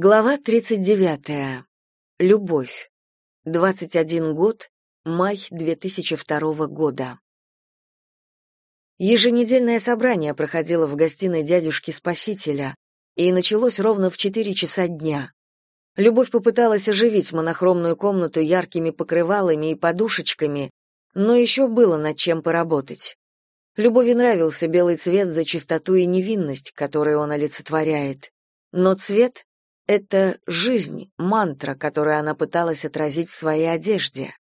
Глава 39. Любовь. 21 год, май 2002 года. Еженедельное собрание проходило в гостиной дядюшки Спасителя и началось ровно в 4 часа дня. Любовь попыталась оживить монохромную комнату яркими покрывалами и подушечками, но еще было над чем поработать. Любови нравился белый цвет за чистоту и невинность, которую он олицетворяет. Но цвет это жизнь, мантра, которую она пыталась отразить в своей одежде.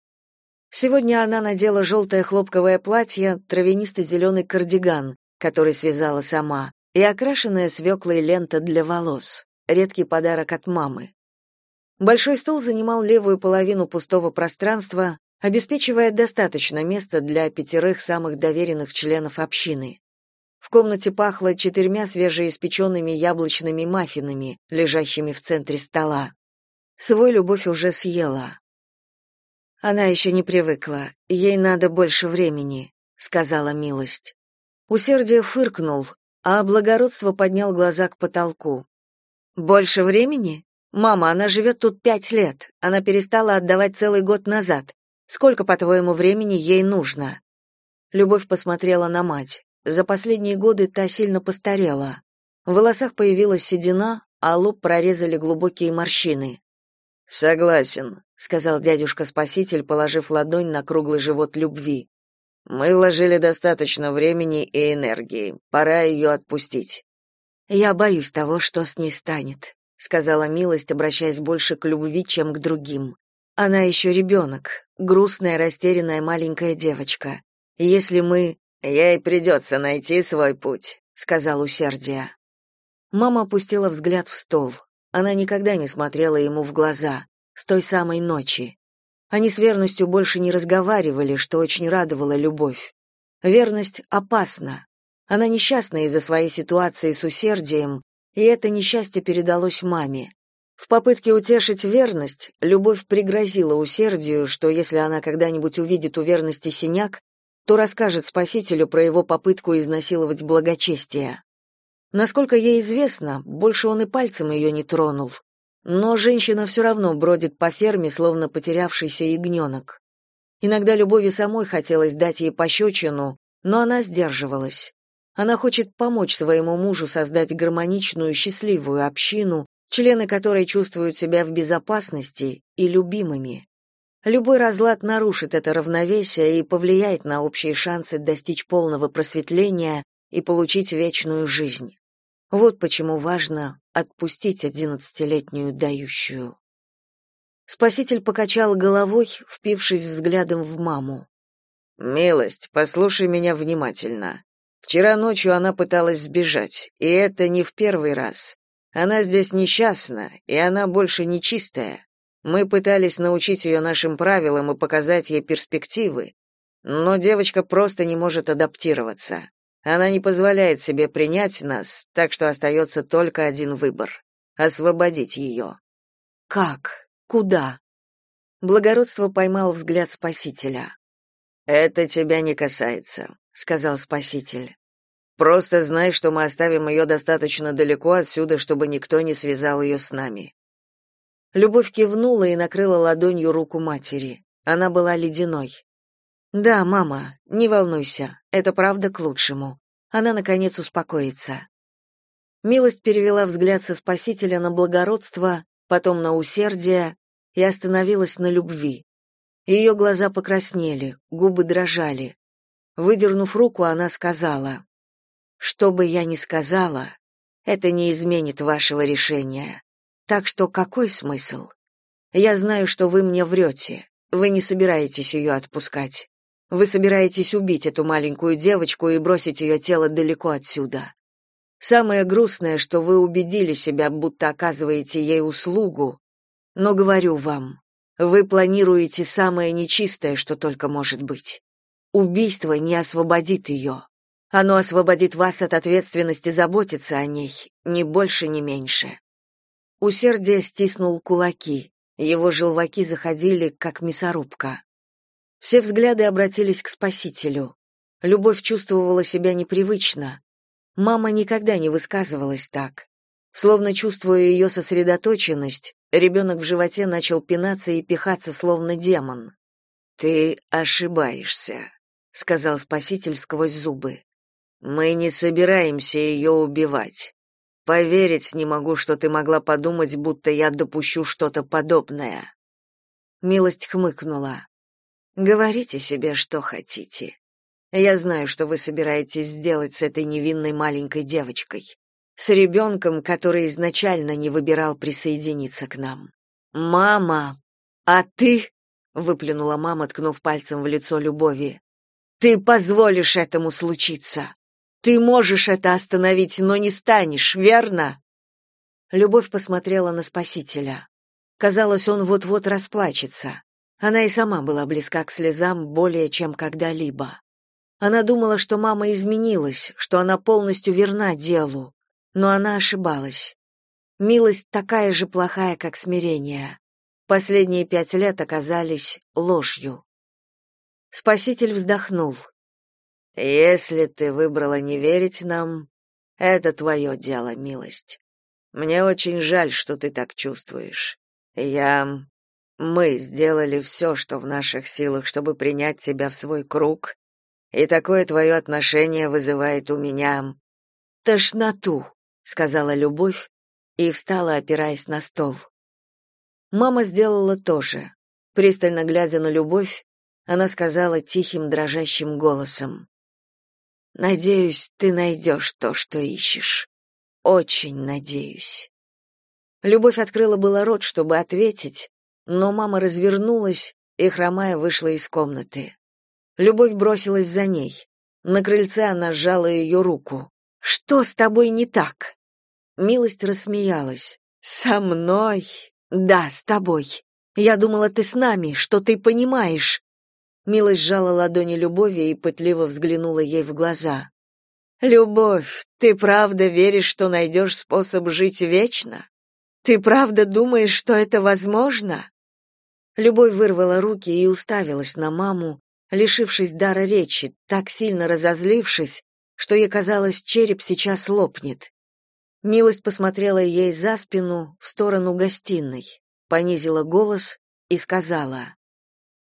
Сегодня она надела желтое хлопковое платье, травянисто-зеленый кардиган, который связала сама, и окрашенная свеклой лента для волос, редкий подарок от мамы. Большой стол занимал левую половину пустого пространства, обеспечивая достаточно места для пятерых самых доверенных членов общины. В комнате пахло четырьмя свежеиспеченными яблочными маффинами, лежащими в центре стола. Свой любовь уже съела. Она еще не привыкла, ей надо больше времени, сказала милость. Усердие фыркнул, а благородство поднял глаза к потолку. Больше времени? Мама, она живет тут пять лет. Она перестала отдавать целый год назад. Сколько, по-твоему, времени ей нужно? Любовь посмотрела на мать. За последние годы та сильно постарела. В волосах появилась седина, а лоб прорезали глубокие морщины. Согласен, сказал дядюшка-спаситель, положив ладонь на круглый живот любви. Мы вложили достаточно времени и энергии. Пора ее отпустить. Я боюсь того, что с ней станет, сказала Милость, обращаясь больше к любви, чем к другим. Она еще ребенок, грустная, растерянная маленькая девочка. Если мы Ей придется найти свой путь, сказал усердие. Мама опустила взгляд в стол. Она никогда не смотрела ему в глаза с той самой ночи. Они с верностью больше не разговаривали, что очень радовало любовь. Верность опасна. Она несчастна из-за своей ситуации с усердием, и это несчастье передалось маме. В попытке утешить верность, любовь пригрозила усердию, что если она когда-нибудь увидит у верности синяк, то расскажет спасителю про его попытку изнасиловать благочестие. Насколько ей известно, больше он и пальцем ее не тронул. Но женщина все равно бродит по ферме, словно потерявшийся ягненок. Иногда Любови самой хотелось дать ей пощечину, но она сдерживалась. Она хочет помочь своему мужу создать гармоничную, счастливую общину, члены которой чувствуют себя в безопасности и любимыми. Любой разлад нарушит это равновесие и повлияет на общие шансы достичь полного просветления и получить вечную жизнь. Вот почему важно отпустить одиннадцатилетнюю дающую. Спаситель покачал головой, впившись взглядом в маму. «Милость, послушай меня внимательно. Вчера ночью она пыталась сбежать, и это не в первый раз. Она здесь несчастна, и она больше не чистая. Мы пытались научить ее нашим правилам и показать ей перспективы, но девочка просто не может адаптироваться. Она не позволяет себе принять нас, так что остается только один выбор освободить ее». Как? Куда? Благородство поймал взгляд спасителя. Это тебя не касается, сказал спаситель. Просто знай, что мы оставим ее достаточно далеко отсюда, чтобы никто не связал ее с нами. Любовь кивнула и накрыла ладонью руку матери. Она была ледяной. Да, мама, не волнуйся, это правда к лучшему. Она наконец успокоится. Милость перевела взгляд со спасителя на благородство, потом на усердие и остановилась на любви. Ее глаза покраснели, губы дрожали. Выдернув руку, она сказала: "Что бы я ни сказала, это не изменит вашего решения. Так что какой смысл? Я знаю, что вы мне врете. Вы не собираетесь ее отпускать. Вы собираетесь убить эту маленькую девочку и бросить ее тело далеко отсюда. Самое грустное, что вы убедили себя, будто оказываете ей услугу, но говорю вам, вы планируете самое нечистое, что только может быть. Убийство не освободит ее. Оно освободит вас от ответственности заботиться о ней, ни больше, ни меньше. Усердие стиснул кулаки. Его желваки заходили, как мясорубка. Все взгляды обратились к Спасителю. Любовь чувствовала себя непривычно. Мама никогда не высказывалась так. Словно чувствуя ее сосредоточенность, ребенок в животе начал пинаться и пихаться, словно демон. «Ты ошибаешься», — сказал Спаситель сквозь зубы. «Мы не собираемся ее убивать. Поверить не могу, что ты могла подумать, будто я допущу что-то подобное». Милость хмыкнула. «Говорите себе, что хотите. Я знаю, что вы собираетесь сделать с этой невинной маленькой девочкой с ребенком, который изначально не выбирал присоединиться к нам. Мама, а ты, выплюнула мама, ткнув пальцем в лицо Любови. Ты позволишь этому случиться. Ты можешь это остановить, но не станешь, верно? Любовь посмотрела на спасителя. Казалось, он вот-вот расплачется. Она и сама была близка к слезам более чем когда-либо. Она думала, что мама изменилась, что она полностью верна делу, но она ошибалась. Милость такая же плохая, как смирение. Последние пять лет оказались ложью. Спаситель вздохнул. «Если ты выбрала не верить нам, это твое дело, милость. Мне очень жаль, что ты так чувствуешь. Я... Мы сделали все, что в наших силах, чтобы принять тебя в свой круг, и такое твое отношение вызывает у меня тошноту сказала Любовь и встала, опираясь на стол. Мама сделала то же. Пристально глядя на Любовь, она сказала тихим, дрожащим голосом: "Надеюсь, ты найдешь то, что ищешь. Очень надеюсь". Любовь открыла было рот, чтобы ответить, но мама развернулась и хромая вышла из комнаты. Любовь бросилась за ней. На крыльце она сжала ее руку. Что с тобой не так? Милость рассмеялась. Со мной? Да, с тобой. Я думала, ты с нами, что ты понимаешь. Милость сжала ладони Любови и пытливо взглянула ей в глаза. Любовь, ты правда веришь, что найдешь способ жить вечно? Ты правда думаешь, что это возможно? Любовь вырвала руки и уставилась на маму, лишившись дара речи, так сильно разозлившись, что ей казалось, череп сейчас лопнет. Милость посмотрела ей за спину, в сторону гостиной, понизила голос и сказала: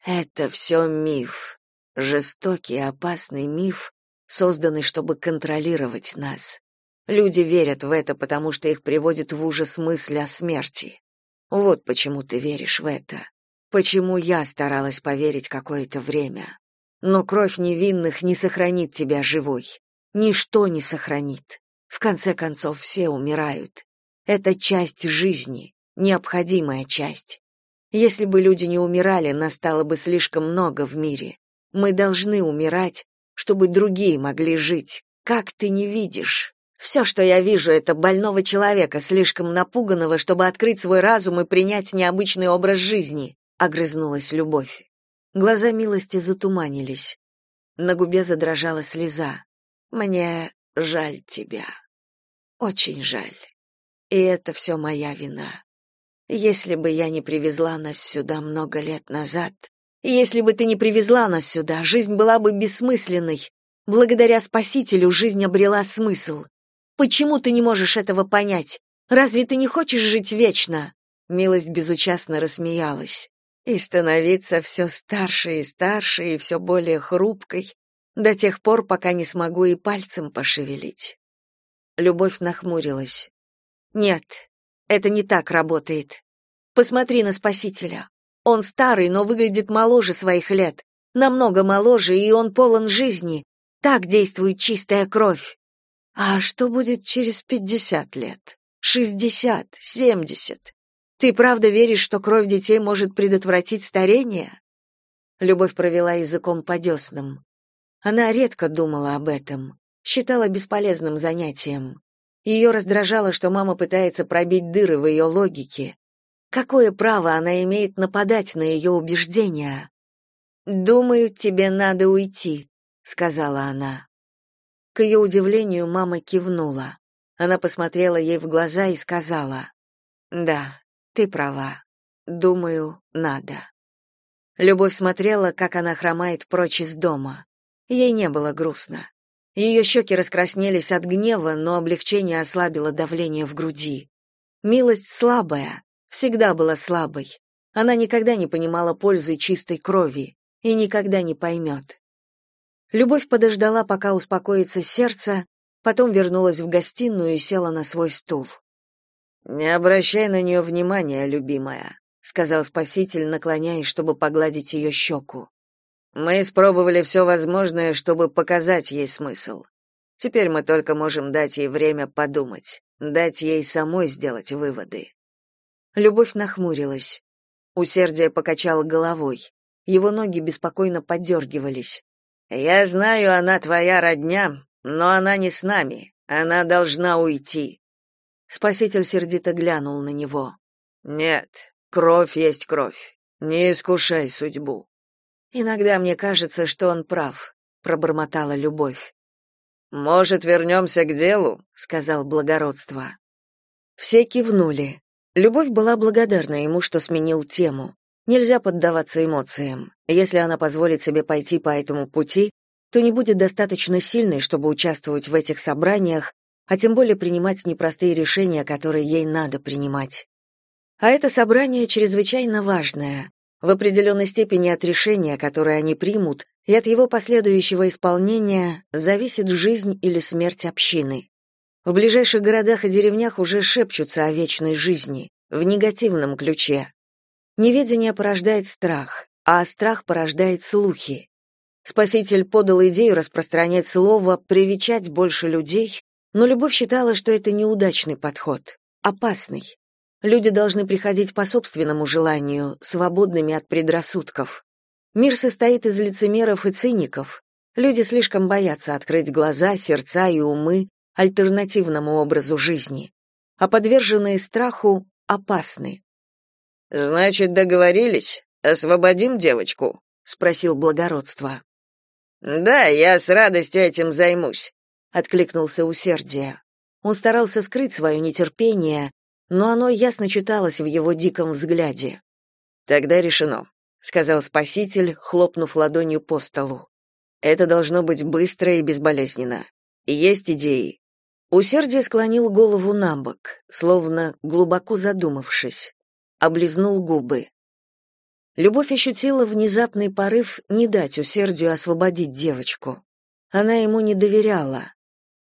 "Это все миф, жестокий и опасный миф, созданный, чтобы контролировать нас. Люди верят в это, потому что их приводит в ужас мысль о смерти. Вот почему ты веришь в это. Почему я старалась поверить какое-то время. Но кровь невинных не сохранит тебя живой. Ничто не сохранит. В конце концов, все умирают. Это часть жизни, необходимая часть. Если бы люди не умирали, нас стало бы слишком много в мире. Мы должны умирать, чтобы другие могли жить. Как ты не видишь? Все, что я вижу, это больного человека, слишком напуганного, чтобы открыть свой разум и принять необычный образ жизни, огрызнулась Любовь. Глаза милости затуманились. На губе задрожала слеза. Мне жаль тебя. Очень жаль. И это все моя вина. Если бы я не привезла нас сюда много лет назад, если бы ты не привезла нас сюда, жизнь была бы бессмысленной. Благодаря Спасителю жизнь обрела смысл. Почему ты не можешь этого понять? Разве ты не хочешь жить вечно? Милость безучастно рассмеялась. И становиться все старше и старше и все более хрупкой, до тех пор, пока не смогу и пальцем пошевелить. Любовь нахмурилась. Нет, это не так работает. Посмотри на Спасителя. Он старый, но выглядит моложе своих лет, намного моложе, и он полон жизни. Так действует чистая кровь. А что будет через пятьдесят лет? Шестьдесят, семьдесят? Ты правда веришь, что кровь детей может предотвратить старение? Любовь провела языком по деснам. Она редко думала об этом, считала бесполезным занятием. Ее раздражало, что мама пытается пробить дыры в ее логике. Какое право она имеет нападать на ее убеждения? «Думаю, тебе надо уйти», — сказала она. К ее удивлению мама кивнула. Она посмотрела ей в глаза и сказала, «Да, ты права. Думаю, надо». Любовь смотрела, как она хромает прочь из дома. Ей не было грустно. Ее щеки раскраснелись от гнева, но облегчение ослабило давление в груди. Милость слабая, всегда была слабой. Она никогда не понимала пользы чистой крови и никогда не поймет. Любовь подождала, пока успокоится сердце, потом вернулась в гостиную и села на свой стул. «Не обращай на нее внимания, любимая», — сказал спаситель, наклоняясь, чтобы погладить ее щеку. Мы испробовали все возможное, чтобы показать ей смысл. Теперь мы только можем дать ей время подумать, дать ей самой сделать выводы. Любовь нахмурилась. Усердие покачал головой. Его ноги беспокойно подергивались. Я знаю, она твоя родня, но она не с нами. Она должна уйти. Спаситель сердито глянул на него. Нет, кровь есть кровь. Не искушай судьбу. Иногда мне кажется, что он прав, пробормотала любовь. Может, вернемся к делу, сказал благородство. Все кивнули. Любовь была благодарна ему, что сменил тему. Нельзя поддаваться эмоциям. Если она позволит себе пойти по этому пути, то не будет достаточно сильной, чтобы участвовать в этих собраниях, а тем более принимать непростые решения, которые ей надо принимать. А это собрание чрезвычайно важное в определенной степени от решения, которое они примут, и от его последующего исполнения зависит жизнь или смерть общины. В ближайших городах и деревнях уже шепчутся о вечной жизни, в негативном ключе. Неведение порождает страх, а страх порождает слухи. Спаситель подал идею распространять слово, привечать больше людей, но Любовь считала, что это неудачный подход, опасный. Люди должны приходить по собственному желанию, свободными от предрассудков. Мир состоит из лицемеров и циников. Люди слишком боятся открыть глаза, сердца и умы альтернативному образу жизни, а подверженные страху опасны. Значит, договорились? Освободим девочку, спросил благородство. Да, я с радостью этим займусь, откликнулся усердие. Он старался скрыть свое нетерпение, но оно ясно читалось в его диком взгляде. Тогда решено, сказал спаситель, хлопнув ладонью по столу. Это должно быть быстро и безболезненно. Есть идеи. Усердие склонил голову на бок, словно глубоко задумавшись, облизнул губы. Любовь ощутила внезапный порыв не дать усердию освободить девочку. Она ему не доверяла.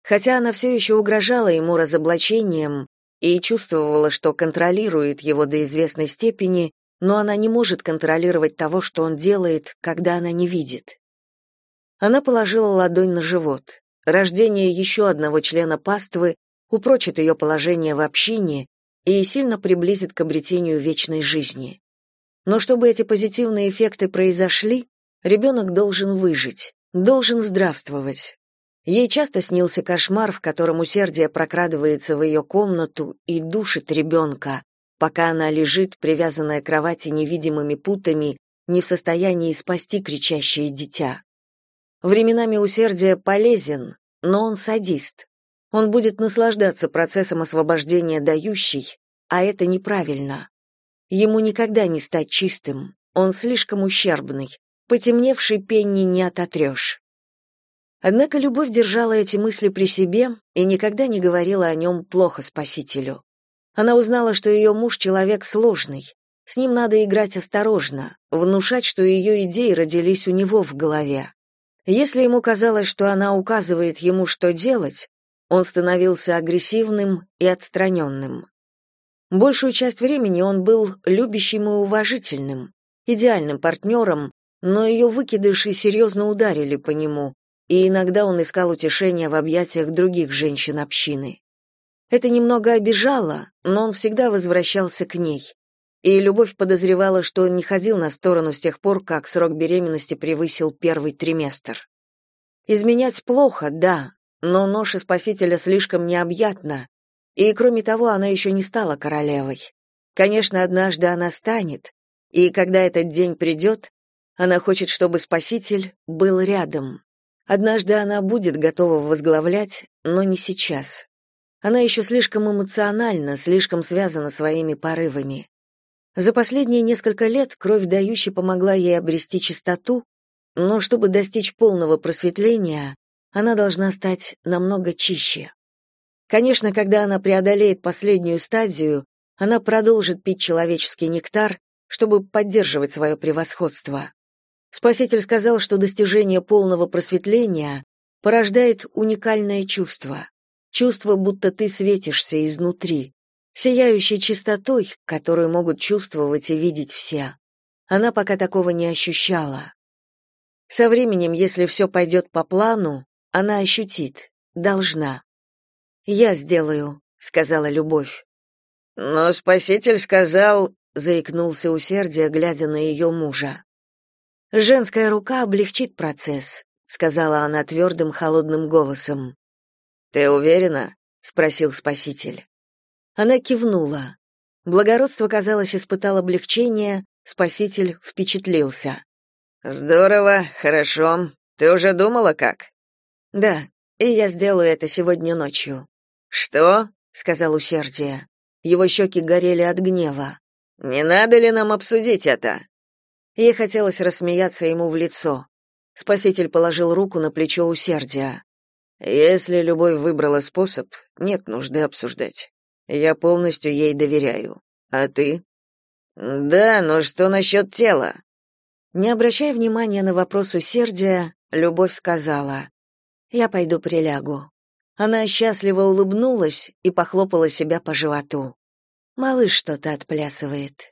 Хотя она все еще угрожала ему разоблачением, и чувствовала, что контролирует его до известной степени, но она не может контролировать того, что он делает, когда она не видит. Она положила ладонь на живот. Рождение еще одного члена паствы упрочит ее положение в общине и сильно приблизит к обретению вечной жизни. Но чтобы эти позитивные эффекты произошли, ребенок должен выжить, должен здравствовать, Ей часто снился кошмар, в котором усердие прокрадывается в ее комнату и душит ребенка, пока она лежит, привязанная к кровати невидимыми путами, не в состоянии спасти кричащее дитя. Временами усердие полезен, но он садист. Он будет наслаждаться процессом освобождения дающей, а это неправильно. Ему никогда не стать чистым, он слишком ущербный, потемневший пенни не ототрешь. Однако любовь держала эти мысли при себе и никогда не говорила о нем плохо спасителю. Она узнала, что ее муж человек сложный. С ним надо играть осторожно, внушать, что ее идеи родились у него в голове. Если ему казалось, что она указывает ему, что делать, он становился агрессивным и отстраненным. Большую часть времени он был любящим и уважительным, идеальным партнером, но ее выкидыши серьезно ударили по нему, и иногда он искал утешения в объятиях других женщин общины. Это немного обижало, но он всегда возвращался к ней. И Любовь подозревала, что он не ходил на сторону с тех пор, как срок беременности превысил первый триместр. Изменять плохо, да, но ноша спасителя слишком необъятна, и, кроме того, она еще не стала королевой. Конечно, однажды она станет, и когда этот день придет, она хочет, чтобы спаситель был рядом. Однажды она будет готова возглавлять, но не сейчас. Она еще слишком эмоциональна, слишком связана своими порывами. За последние несколько лет кровь дающей помогла ей обрести чистоту, но чтобы достичь полного просветления, она должна стать намного чище. Конечно, когда она преодолеет последнюю стадию, она продолжит пить человеческий нектар, чтобы поддерживать свое превосходство. Спаситель сказал, что достижение полного просветления порождает уникальное чувство. Чувство, будто ты светишься изнутри, сияющей чистотой, которую могут чувствовать и видеть все. Она пока такого не ощущала. Со временем, если все пойдет по плану, она ощутит, должна. «Я сделаю», — сказала Любовь. «Но Спаситель сказал...» — заикнулся усердие, глядя на ее мужа. «Женская рука облегчит процесс», — сказала она твердым, холодным голосом. «Ты уверена?» — спросил Спаситель. Она кивнула. Благородство, казалось, испытал облегчение, Спаситель впечатлился. «Здорово, хорошо. Ты уже думала, как?» «Да, и я сделаю это сегодня ночью». «Что?» — сказал усердие. Его щеки горели от гнева. «Не надо ли нам обсудить это?» Ей хотелось рассмеяться ему в лицо. Спаситель положил руку на плечо усердия. «Если любовь выбрала способ, нет нужды обсуждать. Я полностью ей доверяю. А ты?» «Да, но что насчет тела?» Не обращая внимания на вопрос усердия, Любовь сказала, «Я пойду прилягу». Она счастливо улыбнулась и похлопала себя по животу. Малыш что-то отплясывает.